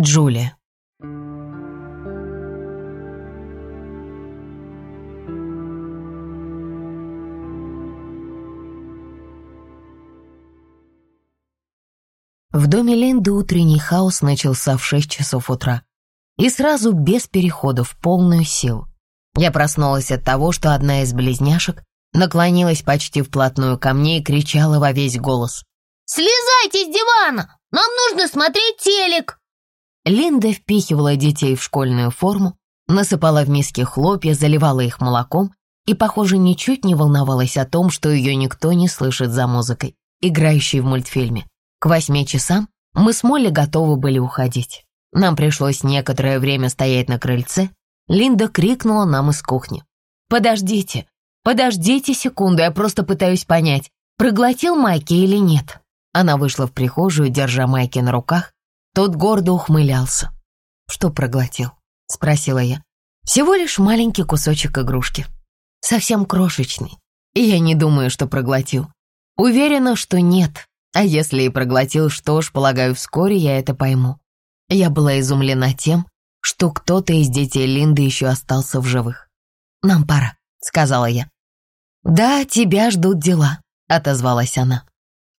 Джулия. В доме Линды утренний хаос начался в 6 часов утра. И сразу без переходов, полную силу. Я проснулась от того, что одна из близняшек наклонилась почти вплотную ко мне и кричала во весь голос. «Слезайте с дивана! Нам нужно смотреть телек!» Линда впихивала детей в школьную форму, насыпала в миски хлопья, заливала их молоком и, похоже, ничуть не волновалась о том, что ее никто не слышит за музыкой, играющей в мультфильме. К восьми часам мы с Молли готовы были уходить. Нам пришлось некоторое время стоять на крыльце. Линда крикнула нам из кухни. «Подождите, подождите секунду, я просто пытаюсь понять, проглотил Майки или нет». Она вышла в прихожую, держа Майки на руках. Тот гордо ухмылялся. «Что проглотил?» — спросила я. «Всего лишь маленький кусочек игрушки. Совсем крошечный. И я не думаю, что проглотил. Уверена, что нет. А если и проглотил, что ж, полагаю, вскоре я это пойму. Я была изумлена тем, что кто-то из детей Линды еще остался в живых. «Нам пора», — сказала я. «Да, тебя ждут дела», — отозвалась она.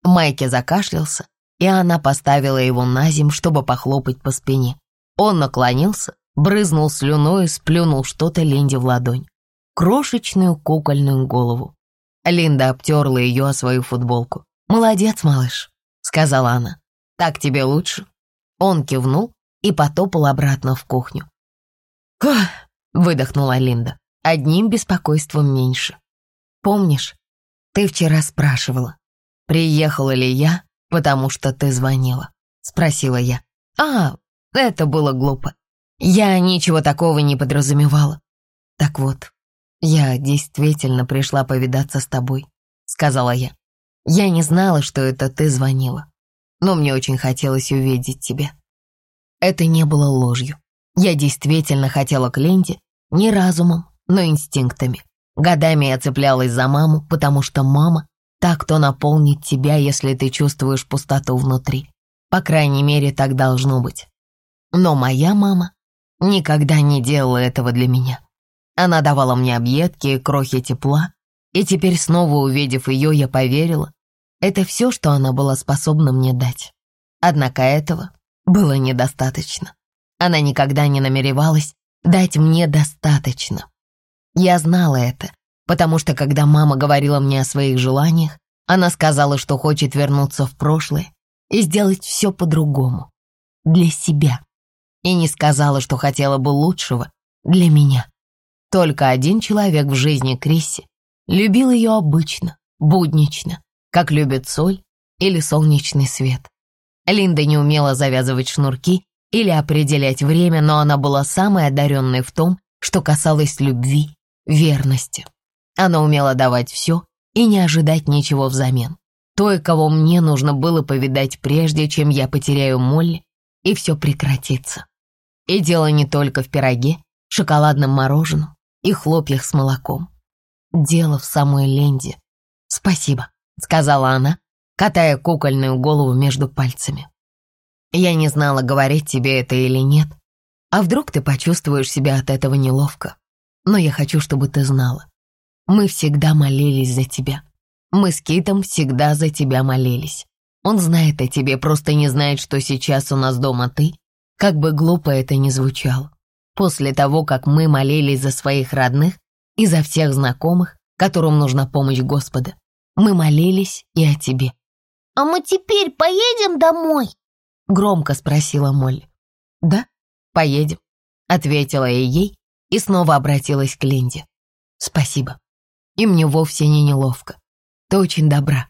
Майки закашлялся, и она поставила его на земь, чтобы похлопать по спине. Он наклонился, брызнул слюной и сплюнул что-то Линде в ладонь. Крошечную кукольную голову. Линда обтерла ее о свою футболку. «Молодец, малыш», — сказала она. «Так тебе лучше?» Он кивнул и потопал обратно в кухню. «Фух», — выдохнула Линда, — «одним беспокойством меньше. Помнишь, ты вчера спрашивала, приехала ли я, потому что ты звонила?» — спросила я. «А, это было глупо. Я ничего такого не подразумевала. Так вот, я действительно пришла повидаться с тобой», — сказала я. Я не знала, что это ты звонила, но мне очень хотелось увидеть тебя. Это не было ложью. Я действительно хотела к Ленте не разумом, но инстинктами. Годами я цеплялась за маму, потому что мама — та, кто наполнит тебя, если ты чувствуешь пустоту внутри. По крайней мере, так должно быть. Но моя мама никогда не делала этого для меня. Она давала мне объедки и крохи тепла, и теперь снова увидев ее, я поверила, это все, что она была способна мне дать. Однако этого было недостаточно. Она никогда не намеревалась дать мне достаточно. Я знала это, потому что когда мама говорила мне о своих желаниях, она сказала, что хочет вернуться в прошлое и сделать все по-другому. Для себя. И не сказала, что хотела бы лучшего для меня. Только один человек в жизни Крисси Любил ее обычно, буднично, как любит соль или солнечный свет. Линда не умела завязывать шнурки или определять время, но она была самой одаренной в том, что касалось любви, верности. Она умела давать все и не ожидать ничего взамен. Той, кого мне нужно было повидать прежде, чем я потеряю Молли, и все прекратится. И дело не только в пироге, шоколадном мороженом и хлопьях с молоком. Дело в самой Ленде. «Спасибо», — сказала она, катая кукольную голову между пальцами. «Я не знала, говорить тебе это или нет. А вдруг ты почувствуешь себя от этого неловко? Но я хочу, чтобы ты знала. Мы всегда молились за тебя. Мы с Китом всегда за тебя молились. Он знает о тебе, просто не знает, что сейчас у нас дома ты, как бы глупо это ни звучало. После того, как мы молились за своих родных, и за всех знакомых, которым нужна помощь Господа. Мы молились и о тебе». «А мы теперь поедем домой?» — громко спросила Молли. «Да, поедем», — ответила я ей и снова обратилась к Линде. «Спасибо. И мне вовсе не неловко. Ты очень добра».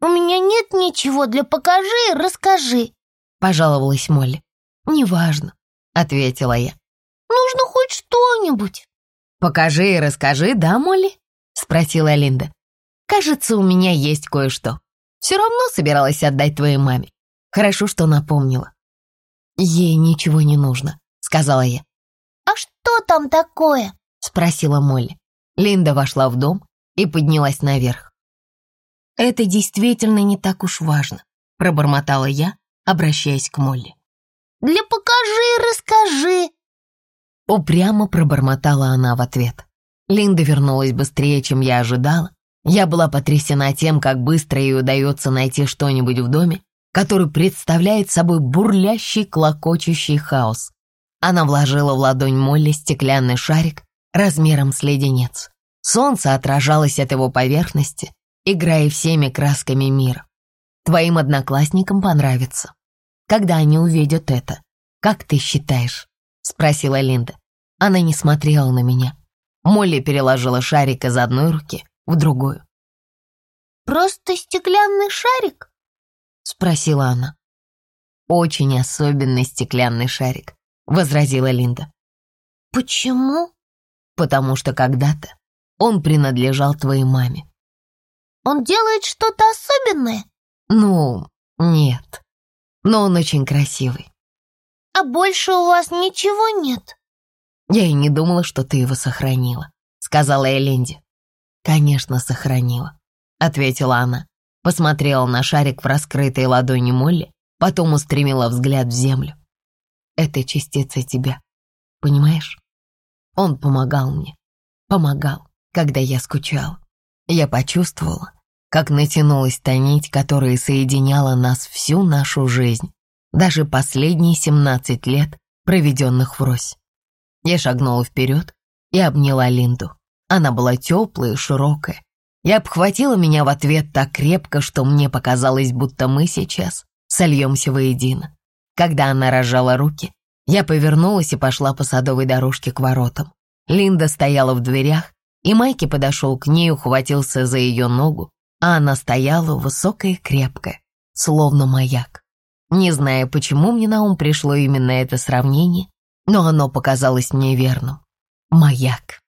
«У меня нет ничего для покажи и расскажи», — пожаловалась Молли. «Неважно», — ответила я. «Нужно хоть что-нибудь». «Покажи и расскажи, да, Молли?» — спросила Линда. «Кажется, у меня есть кое-что. Все равно собиралась отдать твоей маме. Хорошо, что напомнила». «Ей ничего не нужно», — сказала я. «А что там такое?» — спросила Молли. Линда вошла в дом и поднялась наверх. «Это действительно не так уж важно», — пробормотала я, обращаясь к Молли. Для покажи, расскажи!» Упрямо пробормотала она в ответ. Линда вернулась быстрее, чем я ожидала. Я была потрясена тем, как быстро ей удается найти что-нибудь в доме, который представляет собой бурлящий, клокочущий хаос. Она вложила в ладонь Молли стеклянный шарик размером с леденец. Солнце отражалось от его поверхности, играя всеми красками мира. Твоим одноклассникам понравится. Когда они увидят это, как ты считаешь? Спросила Линда. Она не смотрела на меня. Молли переложила шарик из одной руки в другую. «Просто стеклянный шарик?» — спросила она. «Очень особенный стеклянный шарик», — возразила Линда. «Почему?» «Потому что когда-то он принадлежал твоей маме». «Он делает что-то особенное?» «Ну, нет. Но он очень красивый». «А больше у вас ничего нет?» «Я и не думала, что ты его сохранила», — сказала я Линде. «Конечно, сохранила», — ответила она. Посмотрела на шарик в раскрытой ладони Молли, потом устремила взгляд в землю. «Это частица тебя, понимаешь? Он помогал мне, помогал, когда я скучала. Я почувствовала, как натянулась та нить, которая соединяла нас всю нашу жизнь, даже последние семнадцать лет, проведенных врозь. Я шагнула вперед и обняла Линду. Она была теплая и широкая. И обхватила меня в ответ так крепко, что мне показалось, будто мы сейчас сольемся воедино. Когда она разжала руки, я повернулась и пошла по садовой дорожке к воротам. Линда стояла в дверях, и Майки подошел к ней, ухватился за ее ногу, а она стояла высокая и крепкая, словно маяк. Не зная, почему мне на ум пришло именно это сравнение, но оно показалось мне верным. Маяк.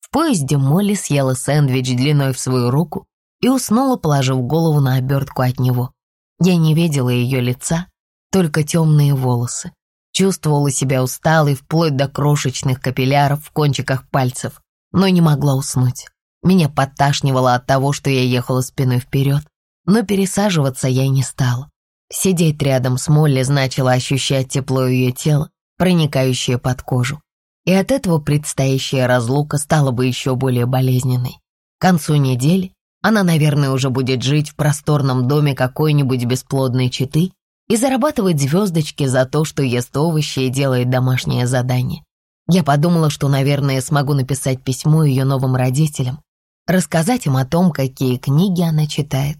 В поезде Молли съела сэндвич длиной в свою руку и уснула, положив голову на обертку от него. Я не видела ее лица, только темные волосы. Чувствовала себя усталой вплоть до крошечных капилляров в кончиках пальцев, но не могла уснуть. Меня подташнивало от того, что я ехала спиной вперед, но пересаживаться я не стала. Сидеть рядом с Молли значило ощущать тепло ее тела, проникающее под кожу. И от этого предстоящая разлука стала бы еще более болезненной. К концу недели она, наверное, уже будет жить в просторном доме какой-нибудь бесплодной четы и зарабатывать звездочки за то, что ест овощи и делает домашнее задание. Я подумала, что, наверное, смогу написать письмо ее новым родителям, рассказать им о том, какие книги она читает,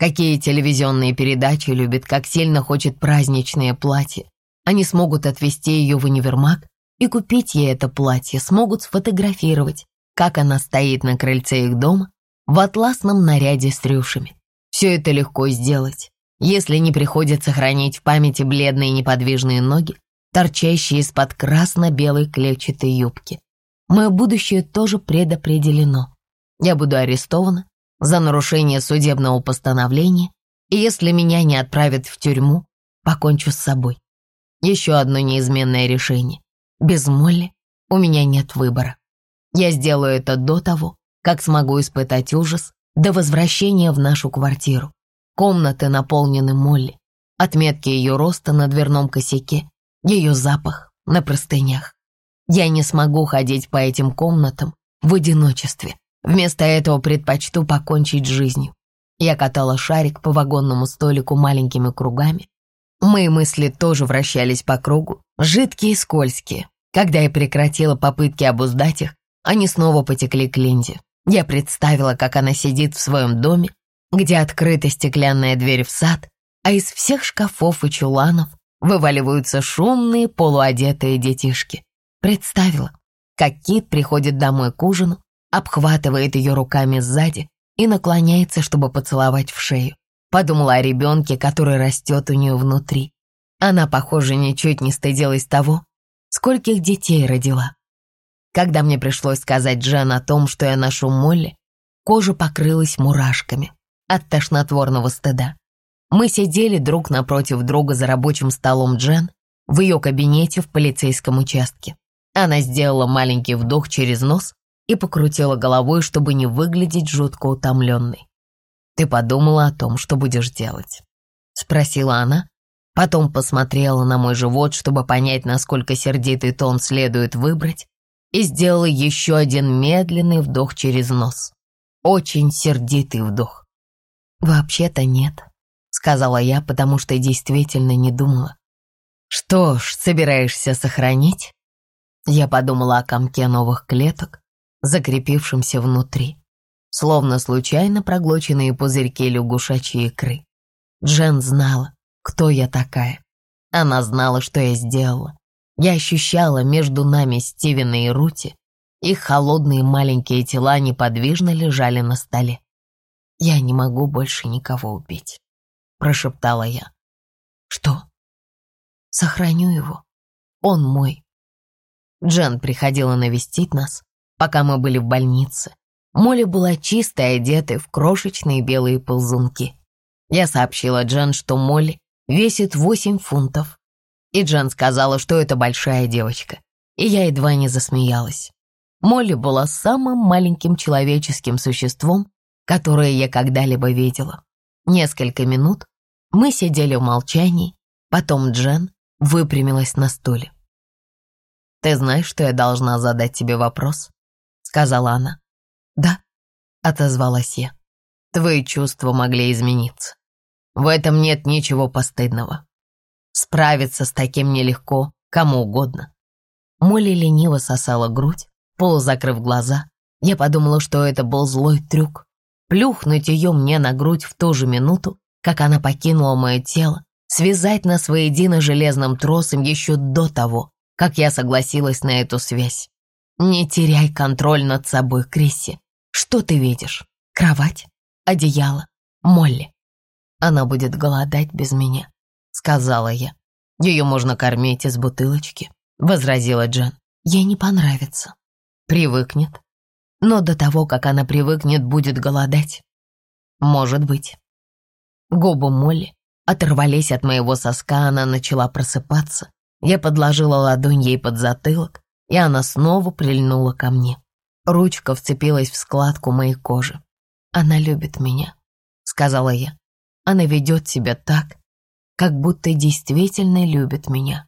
Какие телевизионные передачи любит, как сильно хочет праздничное платье. Они смогут отвезти ее в универмаг и купить ей это платье, смогут сфотографировать, как она стоит на крыльце их дома в атласном наряде с рюшами. Все это легко сделать, если не приходится хранить в памяти бледные неподвижные ноги, торчащие из-под красно-белой клетчатой юбки. Мое будущее тоже предопределено. Я буду арестована, за нарушение судебного постановления, и если меня не отправят в тюрьму, покончу с собой. Еще одно неизменное решение. Без Молли у меня нет выбора. Я сделаю это до того, как смогу испытать ужас до возвращения в нашу квартиру. Комнаты наполнены Молли, отметки ее роста на дверном косяке, ее запах на простынях. Я не смогу ходить по этим комнатам в одиночестве, Вместо этого предпочту покончить жизнью. Я катала шарик по вагонному столику маленькими кругами. Мои мысли тоже вращались по кругу, жидкие и скользкие. Когда я прекратила попытки обуздать их, они снова потекли к Линде. Я представила, как она сидит в своем доме, где открыта стеклянная дверь в сад, а из всех шкафов и чуланов вываливаются шумные полуодетые детишки. Представила, как Кит приходит домой к ужину, обхватывает ее руками сзади и наклоняется, чтобы поцеловать в шею. Подумала о ребенке, который растет у нее внутри. Она, похоже, ничуть не стыдилась того, скольких детей родила. Когда мне пришлось сказать Джен о том, что я ношу Молли, кожа покрылась мурашками от тошнотворного стыда. Мы сидели друг напротив друга за рабочим столом Джен в ее кабинете в полицейском участке. Она сделала маленький вдох через нос и покрутила головой, чтобы не выглядеть жутко утомленной. «Ты подумала о том, что будешь делать?» — спросила она, Потом посмотрела на мой живот, чтобы понять, насколько сердитый тон следует выбрать, и сделала еще один медленный вдох через нос. Очень сердитый вдох. «Вообще-то нет», — сказала я, потому что действительно не думала. «Что ж, собираешься сохранить?» Я подумала о комке новых клеток, закрепившемся внутри, словно случайно проглоченные пузырьки лягушачьей икры. Джен знала, кто я такая. Она знала, что я сделала. Я ощущала между нами Стивена и Рути. Их холодные маленькие тела неподвижно лежали на столе. «Я не могу больше никого убить», — прошептала я. «Что?» «Сохраню его. Он мой». Джен приходила навестить нас, пока мы были в больнице. Молли была чистой, одетой в крошечные белые ползунки. Я сообщила Джен, что Молли весит 8 фунтов. И Джан сказала, что это большая девочка. И я едва не засмеялась. Молли была самым маленьким человеческим существом, которое я когда-либо видела. Несколько минут мы сидели в молчании, потом Джен выпрямилась на стуле. «Ты знаешь, что я должна задать тебе вопрос?» — сказала она. «Да», — отозвалась я. «Твои чувства могли измениться. В этом нет ничего постыдного. Справиться с таким нелегко, кому угодно. Молли лениво сосала грудь, полузакрыв глаза. Я подумала, что это был злой трюк. Плюхнуть ее мне на грудь в ту же минуту, как она покинула мое тело, связать нас воедино железным тросом еще до того, как я согласилась на эту связь. Не теряй контроль над собой, Крисси. Что ты видишь? Кровать? Одеяло? Молли. Она будет голодать без меня, сказала я. Ее можно кормить из бутылочки, возразила Джен. Ей не понравится. Привыкнет. Но до того, как она привыкнет, будет голодать. Может быть. Губы Молли оторвались от моего соска, она начала просыпаться. Я подложила ладонь ей под затылок, и она снова прильнула ко мне. Ручка вцепилась в складку моей кожи. «Она любит меня», — сказала я. Она ведет себя так, как будто действительно любит меня.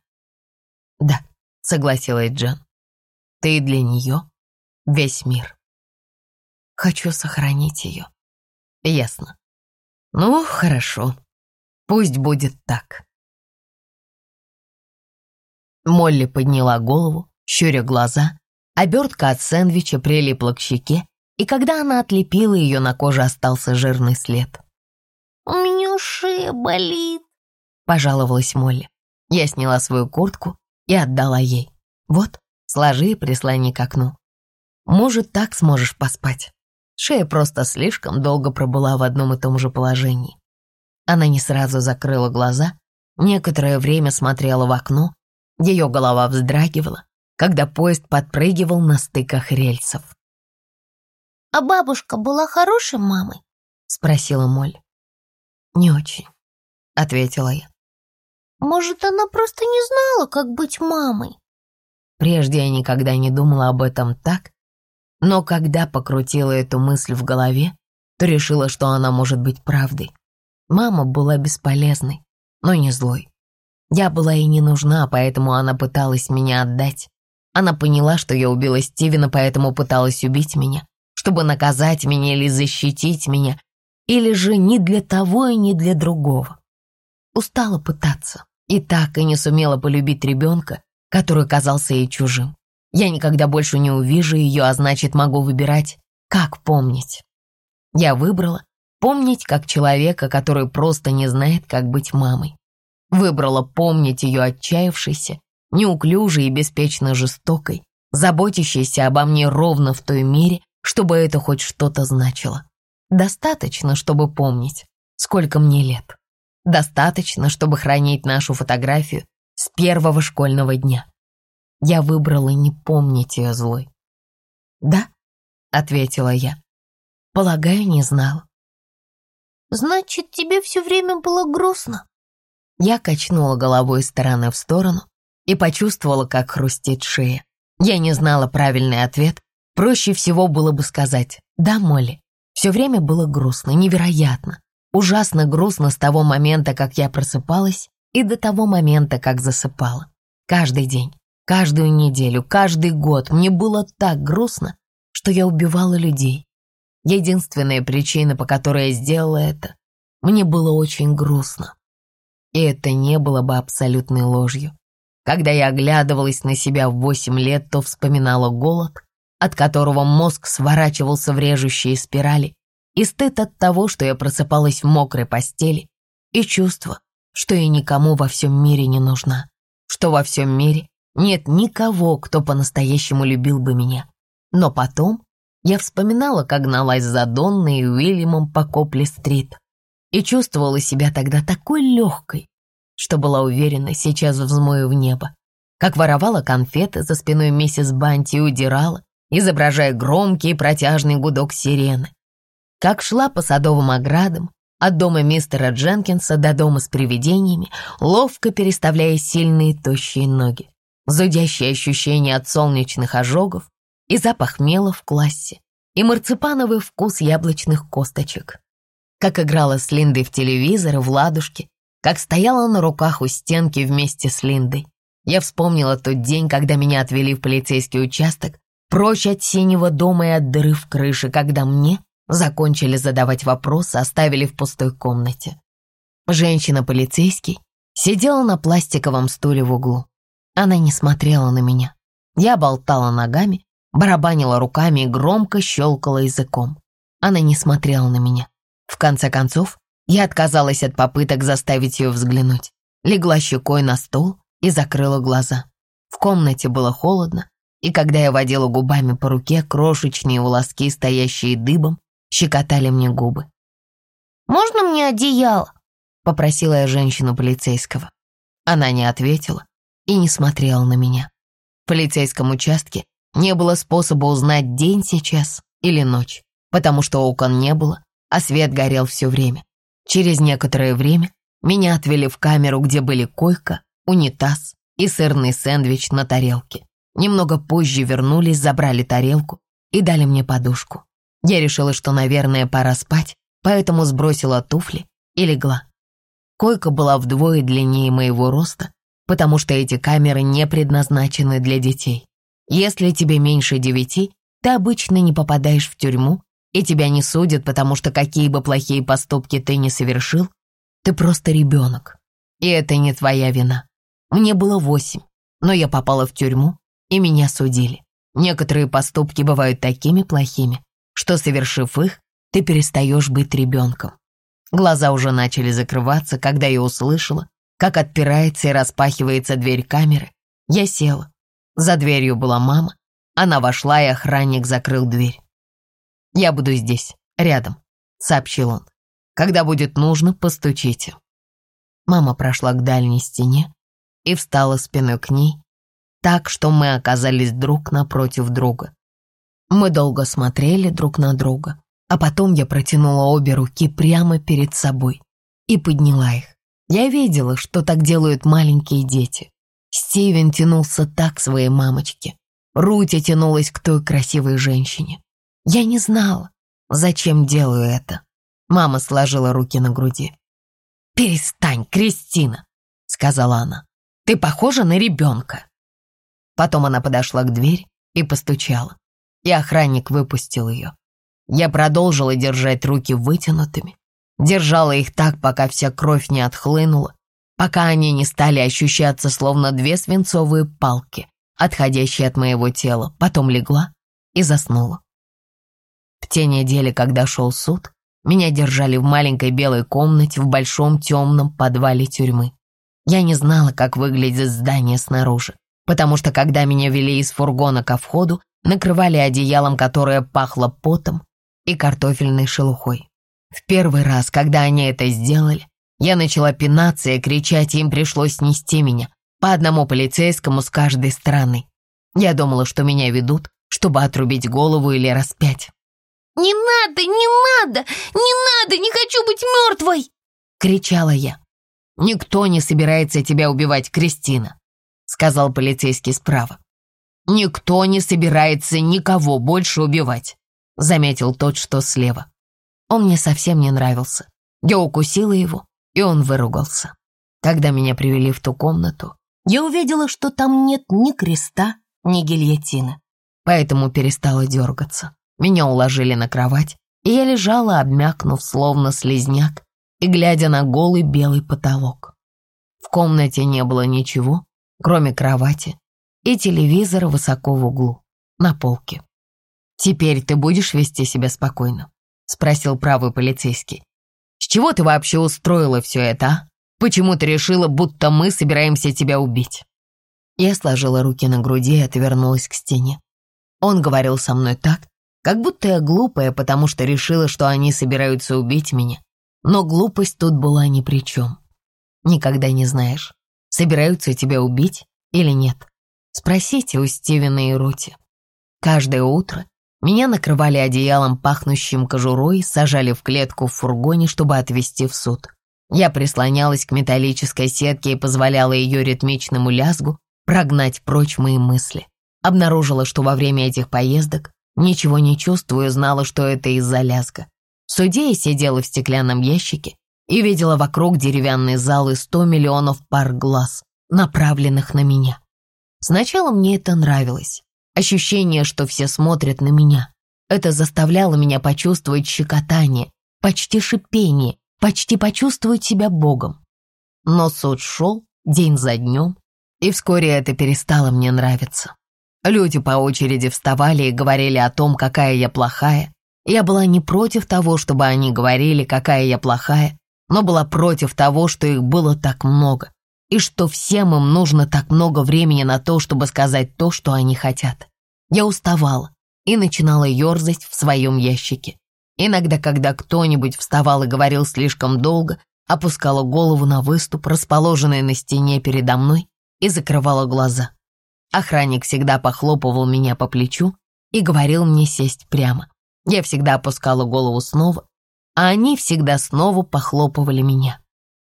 Да, согласилась Джан. Ты для нее весь мир. Хочу сохранить ее. Ясно. Ну, хорошо. Пусть будет так. Молли подняла голову, щуря глаза. Обертка от сэндвича прилипла к щеке, и когда она отлепила ее, на коже остался жирный след. «У меня шея болит», — пожаловалась Молли. Я сняла свою куртку и отдала ей. «Вот, сложи и прислони к окну. Может, так сможешь поспать». Шея просто слишком долго пробыла в одном и том же положении. Она не сразу закрыла глаза, некоторое время смотрела в окно, ее голова вздрагивала, когда поезд подпрыгивал на стыках рельсов. «А бабушка была хорошей мамой?» — спросила Молли. «Не очень», — ответила я. «Может, она просто не знала, как быть мамой?» Прежде я никогда не думала об этом так, но когда покрутила эту мысль в голове, то решила, что она может быть правдой. Мама была бесполезной, но не злой. Я была ей не нужна, поэтому она пыталась меня отдать. Она поняла, что я убила Стивена, поэтому пыталась убить меня, чтобы наказать меня или защитить меня, или же ни для того и ни для другого. Устала пытаться и так и не сумела полюбить ребенка, который казался ей чужим. Я никогда больше не увижу ее, а значит, могу выбирать, как помнить. Я выбрала помнить как человека, который просто не знает, как быть мамой. Выбрала помнить ее отчаявшейся, неуклюжей и беспечно жестокой, заботящейся обо мне ровно в той мере, чтобы это хоть что-то значило. Достаточно, чтобы помнить, сколько мне лет. Достаточно, чтобы хранить нашу фотографию с первого школьного дня. Я выбрала не помнить ее злой. «Да», — ответила я. «Полагаю, не знала». «Значит, тебе все время было грустно?» Я качнула головой из стороны в сторону и почувствовала, как хрустит шея. Я не знала правильный ответ. Проще всего было бы сказать «Да, Молли, все время было грустно, невероятно, ужасно грустно с того момента, как я просыпалась и до того момента, как засыпала. Каждый день, каждую неделю, каждый год мне было так грустно, что я убивала людей. Единственная причина, по которой я сделала это, мне было очень грустно. И это не было бы абсолютной ложью. Когда я оглядывалась на себя в восемь лет, то вспоминала голод, от которого мозг сворачивался в режущие спирали, и стыд от того, что я просыпалась в мокрой постели, и чувство, что я никому во всем мире не нужна, что во всем мире нет никого, кто по-настоящему любил бы меня. Но потом я вспоминала, как гналась за Донной и Уильямом по Копли-стрит и чувствовала себя тогда такой легкой, что была уверена, сейчас взмою в небо, как воровала конфеты за спиной миссис Банти и удирала, изображая громкий и протяжный гудок сирены, как шла по садовым оградам, от дома мистера Дженкинса до дома с привидениями, ловко переставляя сильные тощие ноги. Зудящее ощущение от солнечных ожогов и запах мела в классе, и марципановый вкус яблочных косточек. Как играла с Линдой в телевизор и в ладушке, как стояла на руках у стенки вместе с Линдой. Я вспомнила тот день, когда меня отвели в полицейский участок, прочь от синего дома и от дыры в крыше, когда мне Закончили задавать вопросы, оставили в пустой комнате. Женщина-полицейский сидела на пластиковом стуле в углу. Она не смотрела на меня. Я болтала ногами, барабанила руками и громко щелкала языком. Она не смотрела на меня. В конце концов, я отказалась от попыток заставить ее взглянуть. Легла щекой на стол и закрыла глаза. В комнате было холодно, и когда я водила губами по руке, крошечные волоски, стоящие дыбом, щекотали мне губы. «Можно мне одеяло?» — попросила я женщину полицейского. Она не ответила и не смотрела на меня. В полицейском участке не было способа узнать день сейчас или ночь, потому что окон не было, а свет горел все время. Через некоторое время меня отвели в камеру, где были койка, унитаз и сырный сэндвич на тарелке. Немного позже вернулись, забрали тарелку и дали мне подушку. Я решила, что, наверное, пора спать, поэтому сбросила туфли и легла. Койка была вдвое длиннее моего роста, потому что эти камеры не предназначены для детей. Если тебе меньше девяти, ты обычно не попадаешь в тюрьму, и тебя не судят, потому что какие бы плохие поступки ты не совершил, ты просто ребенок. И это не твоя вина. Мне было восемь, но я попала в тюрьму, и меня судили. Некоторые поступки бывают такими плохими, что, совершив их, ты перестаешь быть ребенком. Глаза уже начали закрываться, когда я услышала, как отпирается и распахивается дверь камеры. Я села. За дверью была мама. Она вошла, и охранник закрыл дверь. «Я буду здесь, рядом», — сообщил он. «Когда будет нужно, постучите». Мама прошла к дальней стене и встала спиной к ней, так что мы оказались друг напротив друга. Мы долго смотрели друг на друга, а потом я протянула обе руки прямо перед собой и подняла их. Я видела, что так делают маленькие дети. Стивен тянулся так к своей мамочке. Рути тянулась к той красивой женщине. Я не знала, зачем делаю это. Мама сложила руки на груди. «Перестань, Кристина!» — сказала она. «Ты похожа на ребенка!» Потом она подошла к двери и постучала и охранник выпустил ее. Я продолжила держать руки вытянутыми, держала их так, пока вся кровь не отхлынула, пока они не стали ощущаться словно две свинцовые палки, отходящие от моего тела, потом легла и заснула. В те недели, когда шел суд, меня держали в маленькой белой комнате в большом темном подвале тюрьмы. Я не знала, как выглядит здание снаружи, потому что когда меня вели из фургона ко входу, накрывали одеялом, которое пахло потом и картофельной шелухой. В первый раз, когда они это сделали, я начала пинаться и кричать, и им пришлось снести меня, по одному полицейскому с каждой стороны. Я думала, что меня ведут, чтобы отрубить голову или распять. «Не надо, не надо, не надо, не хочу быть мертвой!» — кричала я. «Никто не собирается тебя убивать, Кристина», — сказал полицейский справа. «Никто не собирается никого больше убивать», — заметил тот, что слева. Он мне совсем не нравился. Я укусила его, и он выругался. Когда меня привели в ту комнату, я увидела, что там нет ни креста, ни гильотины, поэтому перестала дергаться. Меня уложили на кровать, и я лежала, обмякнув, словно слезняк, и глядя на голый белый потолок. В комнате не было ничего, кроме кровати и телевизора высоко в углу, на полке. «Теперь ты будешь вести себя спокойно?» — спросил правый полицейский. «С чего ты вообще устроила все это, а? Почему ты решила, будто мы собираемся тебя убить?» Я сложила руки на груди и отвернулась к стене. Он говорил со мной так, как будто я глупая, потому что решила, что они собираются убить меня. Но глупость тут была ни при чем. Никогда не знаешь, собираются тебя убить или нет. Спросите у Стивена и Рути. Каждое утро меня накрывали одеялом, пахнущим кожурой, сажали в клетку в фургоне, чтобы отвезти в суд. Я прислонялась к металлической сетке и позволяла ее ритмичному лязгу прогнать прочь мои мысли. Обнаружила, что во время этих поездок Ничего не чувствую, знала, что это из-за лязга. В суде я сидела в стеклянном ящике и видела вокруг деревянный зал и сто миллионов пар глаз, направленных на меня. Сначала мне это нравилось. Ощущение, что все смотрят на меня. Это заставляло меня почувствовать щекотание, почти шипение, почти почувствовать себя Богом. Но суд шел день за днем, и вскоре это перестало мне нравиться. Люди по очереди вставали и говорили о том, какая я плохая. Я была не против того, чтобы они говорили, какая я плохая, но была против того, что их было так много, и что всем им нужно так много времени на то, чтобы сказать то, что они хотят. Я уставала и начинала ерзать в своем ящике. Иногда, когда кто-нибудь вставал и говорил слишком долго, опускала голову на выступ, расположенный на стене передо мной, и закрывала глаза. Охранник всегда похлопывал меня по плечу и говорил мне сесть прямо. Я всегда опускала голову снова, а они всегда снова похлопывали меня.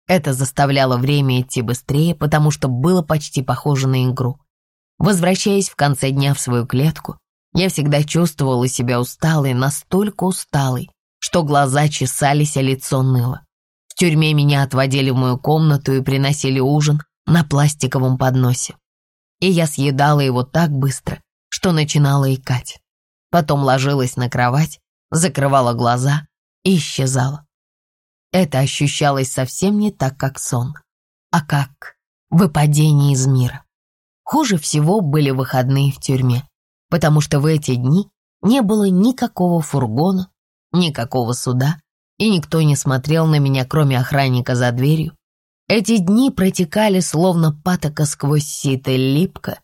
Это заставляло время идти быстрее, потому что было почти похоже на игру. Возвращаясь в конце дня в свою клетку, я всегда чувствовала себя усталой, настолько усталой, что глаза чесались, а лицо ныло. В тюрьме меня отводили в мою комнату и приносили ужин на пластиковом подносе и я съедала его так быстро, что начинала икать. Потом ложилась на кровать, закрывала глаза и исчезала. Это ощущалось совсем не так, как сон, а как выпадение из мира. Хуже всего были выходные в тюрьме, потому что в эти дни не было никакого фургона, никакого суда, и никто не смотрел на меня, кроме охранника за дверью, эти дни протекали словно патока сквозь сито, липко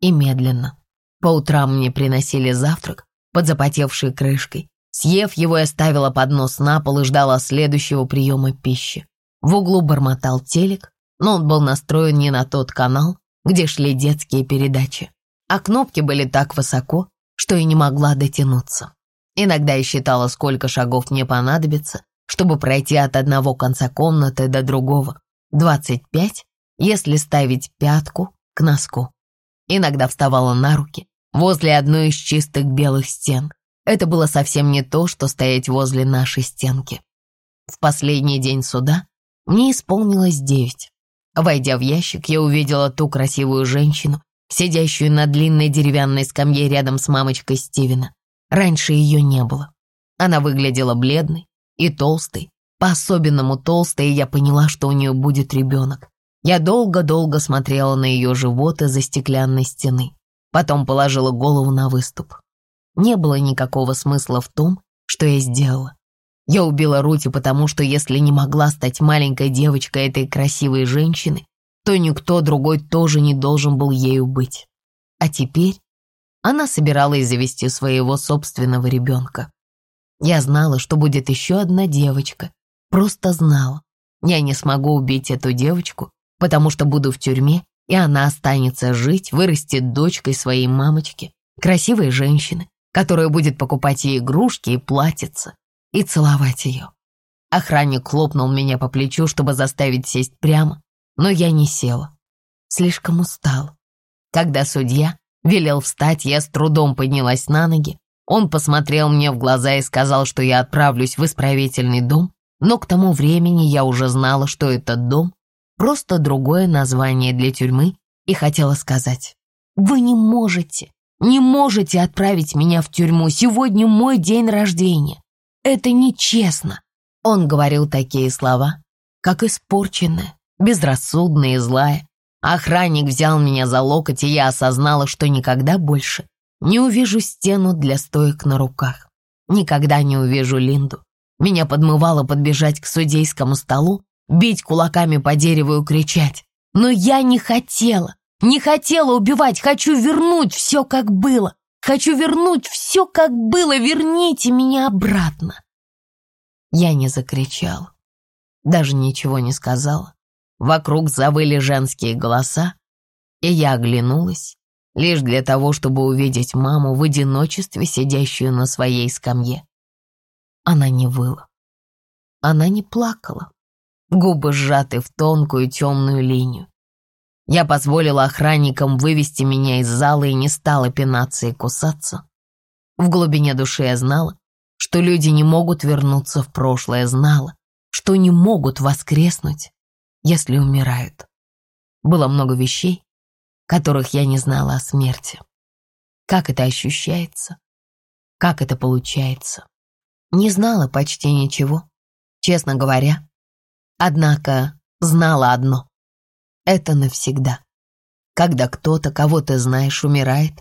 и медленно. По утрам мне приносили завтрак под запотевшей крышкой. Съев его, я ставила поднос на пол и ждала следующего приема пищи. В углу бормотал телек, но он был настроен не на тот канал, где шли детские передачи. А кнопки были так высоко, что я не могла дотянуться. Иногда я считала, сколько шагов мне понадобится, чтобы пройти от одного конца комнаты до другого, 25, если ставить пятку к носку. Иногда вставала на руки возле одной из чистых белых стен. Это было совсем не то, что стоять возле нашей стенки. В последний день суда мне исполнилось девять. Войдя в ящик, я увидела ту красивую женщину, сидящую на длинной деревянной скамье рядом с мамочкой Стивена. Раньше ее не было. Она выглядела бледной и толстой, по-особенному толстая, и я поняла, что у нее будет ребенок. Я долго-долго смотрела на ее живот из-за стеклянной стены. Потом положила голову на выступ. Не было никакого смысла в том, что я сделала. Я убила Рути, потому что если не могла стать маленькой девочкой этой красивой женщины, то никто другой тоже не должен был ею быть. А теперь она собиралась завести своего собственного ребенка. Я знала, что будет еще одна девочка, Просто знала, я не смогу убить эту девочку, потому что буду в тюрьме, и она останется жить, вырастет дочкой своей мамочки, красивой женщины, которая будет покупать ей игрушки и платьица, и целовать ее. Охранник хлопнул меня по плечу, чтобы заставить сесть прямо, но я не села. Слишком устала. Когда судья велел встать, я с трудом поднялась на ноги. Он посмотрел мне в глаза и сказал, что я отправлюсь в исправительный дом, но к тому времени я уже знала, что этот дом просто другое название для тюрьмы и хотела сказать, «Вы не можете, не можете отправить меня в тюрьму. Сегодня мой день рождения. Это нечестно». Он говорил такие слова, как испорченная, безрассудная и злая. Охранник взял меня за локоть, и я осознала, что никогда больше не увижу стену для стоек на руках. Никогда не увижу Линду. Меня подмывало подбежать к судейскому столу, бить кулаками по дереву и кричать. Но я не хотела, не хотела убивать, хочу вернуть все, как было. Хочу вернуть все, как было, верните меня обратно. Я не закричала, даже ничего не сказала. Вокруг завыли женские голоса, и я оглянулась, лишь для того, чтобы увидеть маму в одиночестве, сидящую на своей скамье. Она не выла. Она не плакала. Губы сжаты в тонкую темную линию. Я позволила охранникам вывести меня из зала и не стала пинаться и кусаться. В глубине души я знала, что люди не могут вернуться в прошлое, знала, что не могут воскреснуть, если умирают. Было много вещей, которых я не знала о смерти. Как это ощущается? Как это получается? Не знала почти ничего, честно говоря. Однако знала одно. Это навсегда. Когда кто-то, кого ты знаешь, умирает,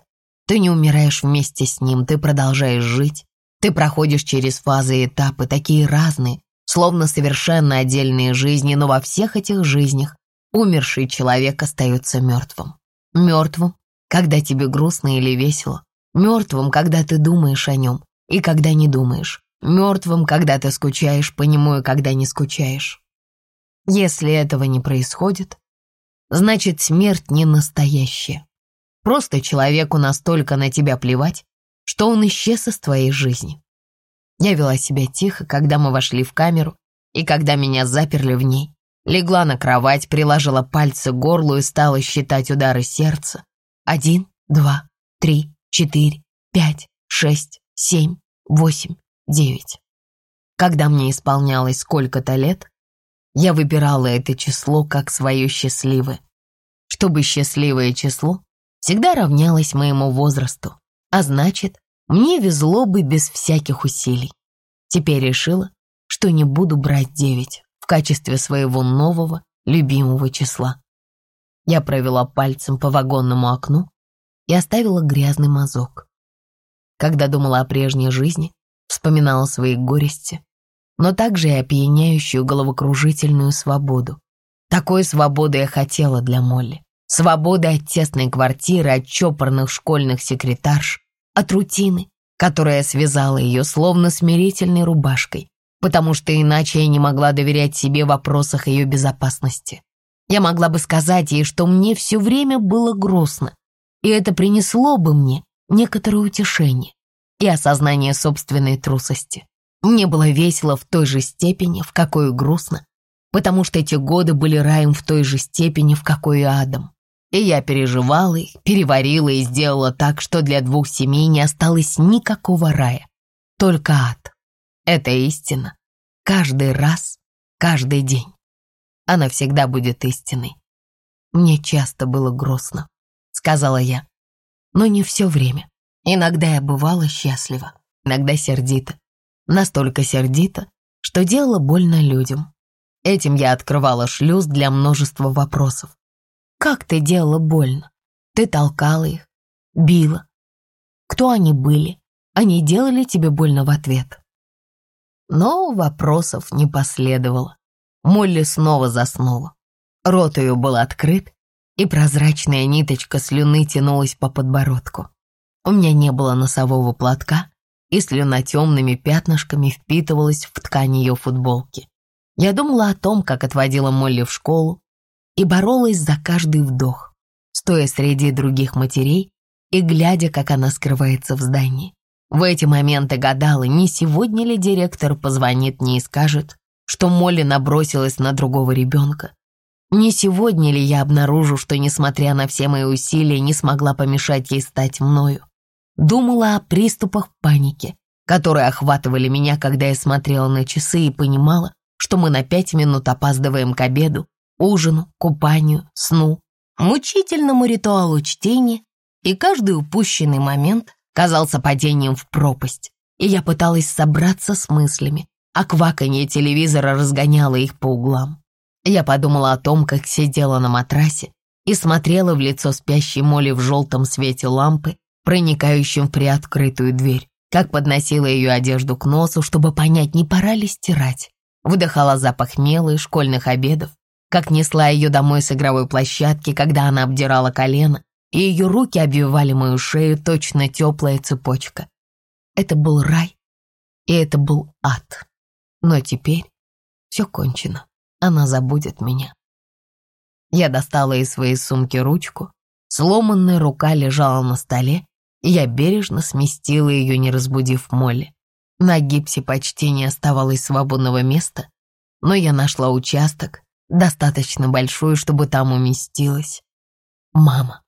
ты не умираешь вместе с ним, ты продолжаешь жить, ты проходишь через фазы и этапы, такие разные, словно совершенно отдельные жизни, но во всех этих жизнях умерший человек остается мертвым. Мертвым, когда тебе грустно или весело. Мертвым, когда ты думаешь о нем и когда не думаешь. Мертвым, когда ты скучаешь по нему и когда не скучаешь. Если этого не происходит, значит смерть не настоящая. Просто человеку настолько на тебя плевать, что он исчез из твоей жизни. Я вела себя тихо, когда мы вошли в камеру, и когда меня заперли в ней. Легла на кровать, приложила пальцы к горлу и стала считать удары сердца. Один, два, три, четыре, пять, шесть, семь, восемь, девять. Когда мне исполнялось сколько-то лет, я выбирала это число как свое счастливое, чтобы счастливое число всегда равнялось моему возрасту, а значит, мне везло бы без всяких усилий. Теперь решила, что не буду брать девять в качестве своего нового любимого числа. Я провела пальцем по вагонному окну и оставила грязный мазок. Когда думала о прежней жизни, вспоминала свои горести, но также и опьяняющую головокружительную свободу. Такой свободы я хотела для Молли. Свободы от тесной квартиры, от чопорных школьных секретарш, от рутины, которая связала ее словно смирительной рубашкой, потому что иначе я не могла доверять себе в вопросах ее безопасности. Я могла бы сказать ей, что мне все время было грустно, и это принесло бы мне некоторое утешение и осознание собственной трусости. Мне было весело в той же степени, в какой грустно, потому что эти годы были раем в той же степени, в какой и адом. И я переживала их, переварила и сделала так, что для двух семей не осталось никакого рая, только ад. Это истина. Каждый раз, каждый день. Она всегда будет истиной. Мне часто было грустно, сказала я. Но не все время. Иногда я бывала счастлива, иногда сердита. Настолько сердита, что делала больно людям. Этим я открывала шлюз для множества вопросов. Как ты делала больно? Ты толкала их, била. Кто они были? Они делали тебе больно в ответ. Но вопросов не последовало. Молли снова заснула. Рот ее был открыт, и прозрачная ниточка слюны тянулась по подбородку. У меня не было носового платка, и слюна темными пятнышками впитывалась в ткань ее футболки. Я думала о том, как отводила Молли в школу, и боролась за каждый вдох, стоя среди других матерей и глядя, как она скрывается в здании. В эти моменты гадала, не сегодня ли директор позвонит мне и скажет, что Молли набросилась на другого ребенка. Не сегодня ли я обнаружу, что, несмотря на все мои усилия, не смогла помешать ей стать мною. Думала о приступах паники, которые охватывали меня, когда я смотрела на часы и понимала, что мы на пять минут опаздываем к обеду, ужину, купанию, сну, мучительному ритуалу чтения, и каждый упущенный момент казался падением в пропасть, и я пыталась собраться с мыслями, а кваканье телевизора разгоняло их по углам. Я подумала о том, как сидела на матрасе и смотрела в лицо спящей Молли в желтом свете лампы, проникающем в приоткрытую дверь, как подносила ее одежду к носу, чтобы понять, не пора ли стирать. Выдыхала запах мела и школьных обедов, как несла ее домой с игровой площадки, когда она обдирала колено, и ее руки обвивали мою шею точно теплая цепочка. Это был рай, и это был ад. Но теперь все кончено. Она забудет меня. Я достала из своей сумки ручку. Сломанная рука лежала на столе, я бережно сместила ее, не разбудив Молли. На гипсе почти не оставалось свободного места, но я нашла участок, достаточно большой, чтобы там уместилась. Мама.